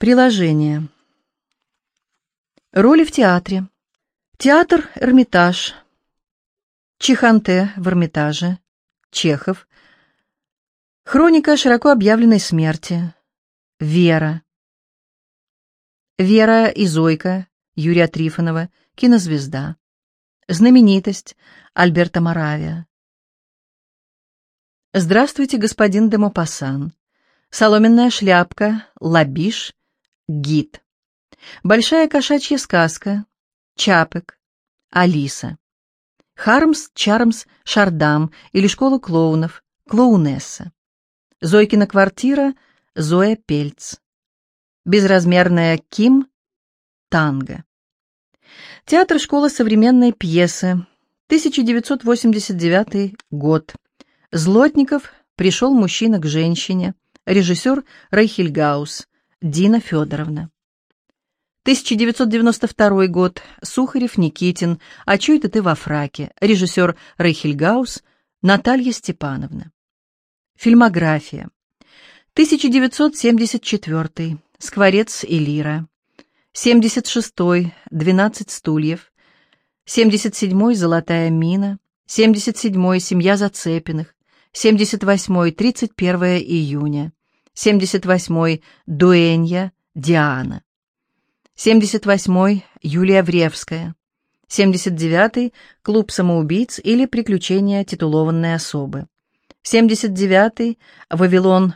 Приложение. Роли в театре. Театр «Эрмитаж». Чиханте в Эрмитаже. Чехов. Хроника широко объявленной смерти. Вера. Вера и Зойка Юрия Трифонова, кинозвезда. Знаменитость Альберта Моравия. Здравствуйте, господин де Мопассан. Соломенная шляпка, лабиш, гид. Большая кошачья сказка, Чапек, Алиса. Хармс, Чармс, Шардам или школа клоунов, клоунесса. Зойкина квартира, Зоя Пельц. Безразмерная Ким, танго. Театр школа современной пьесы, 1989 год. Злотников пришел мужчина к женщине, режиссер Рейхельгаус, Дина Федоровна. 1992 год. Сухарев, Никитин. «А чё это ты во фраке?» Режиссер Рейхельгаус, Наталья Степановна. Фильмография. 1974. Скворец и лира. 76. 12 стульев. 77. Золотая мина. 77. Семья Зацепиных. 78. 31 июня. 78-й Дуэнья Диана, 78-й Юлия Вревская, 79-й Клуб самоубийц или Приключения титулованной особы, 79-й Вавилон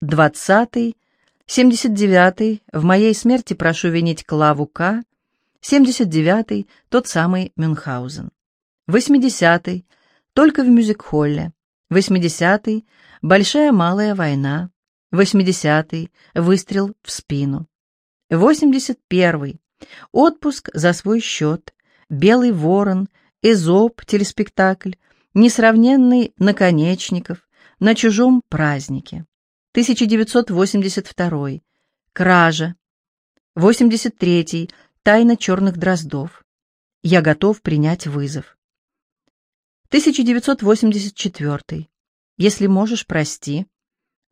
20-й, 79-й В моей смерти прошу винить Клаву К, 79-й Тот самый Мюнхгаузен, 80-й Только в мюзик-холле, 80-й Большая малая война, 80-й выстрел в спину. 81-й отпуск за свой счет. Белый ворон, Эзоп, телеспектакль, несравненный Наконечников, на чужом празднике. 1982 Кража. 83 Тайна черных дроздов. Я готов принять вызов. 1984 Если можешь, прости.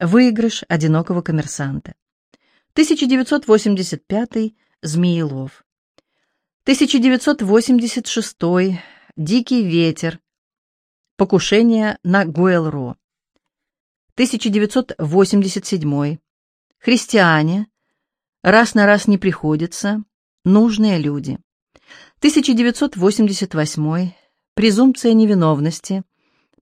Выигрыш одинокого коммерсанта. 1985. Змеелов. 1986. Дикий ветер. Покушение на Гуэлро. 1987. Христиане. Раз на раз не приходится. Нужные люди. 1988. Презумпция невиновности.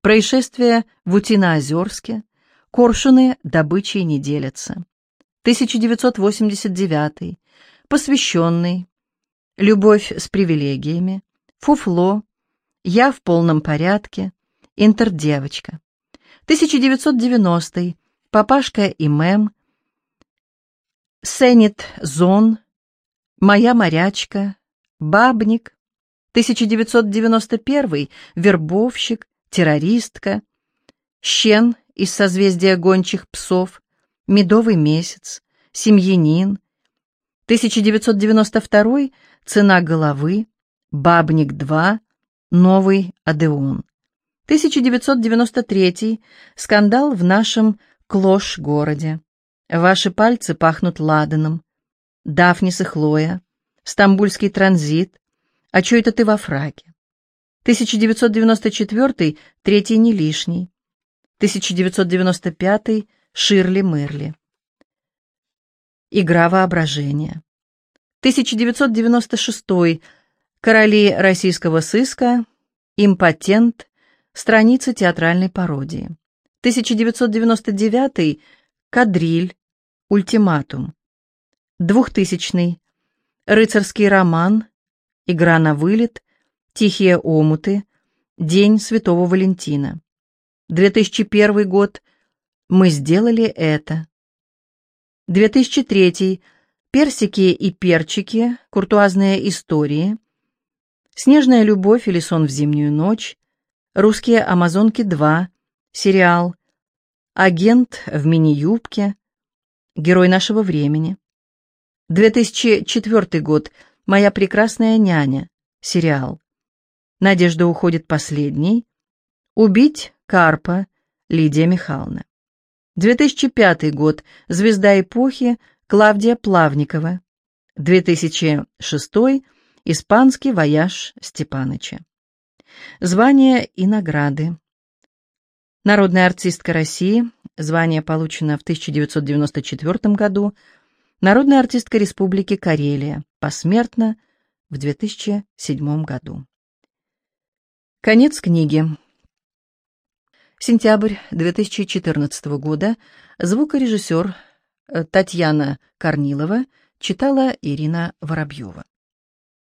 Происшествие в Утиноозерске. Коршуны добычей не делятся. 1989. Посвященный. Любовь с привилегиями. Фуфло. Я в полном порядке. Интердевочка. 1990. Папашка и мэм. Сенит Зон. Моя морячка. Бабник. 1991. Вербовщик. Террористка. Щен из созвездия гончих псов, медовый месяц, семьянин, 1992 цена головы, бабник 2, новый Адеон. 1993 скандал в нашем Клош-городе. Ваши пальцы пахнут ладаном. Дафнис и Хлоя. Стамбульский транзит. А чё это ты во фраке? 1994 третий не лишний. 1995 Ширли Мырли. Игра воображения. 1996 Короли российского сыска. Импотент. Страница театральной пародии. 1999 Кадриль. Ультиматум. 2000 Рыцарский роман. Игра на вылет. Тихие омуты. День Святого Валентина. 2001 год. Мы сделали это. 2003. Персики и перчики. Куртуазные истории. Снежная любовь или сон в зимнюю ночь. Русские Амазонки 2. Сериал. Агент в мини-юбке. Герой нашего времени. 2004 год. Моя прекрасная няня. Сериал. Надежда уходит последней. Убить Карпа, Лидия Михайловна. 2005 год. Звезда эпохи, Клавдия Плавникова. 2006. Испанский вояж Степаныча. Звания и награды. Народная артистка России. Звание получено в 1994 году. Народная артистка Республики Карелия. Посмертно в 2007 году. Конец книги. Сентябрь 2014 года. Звукорежиссер Татьяна Корнилова читала Ирина Воробьева.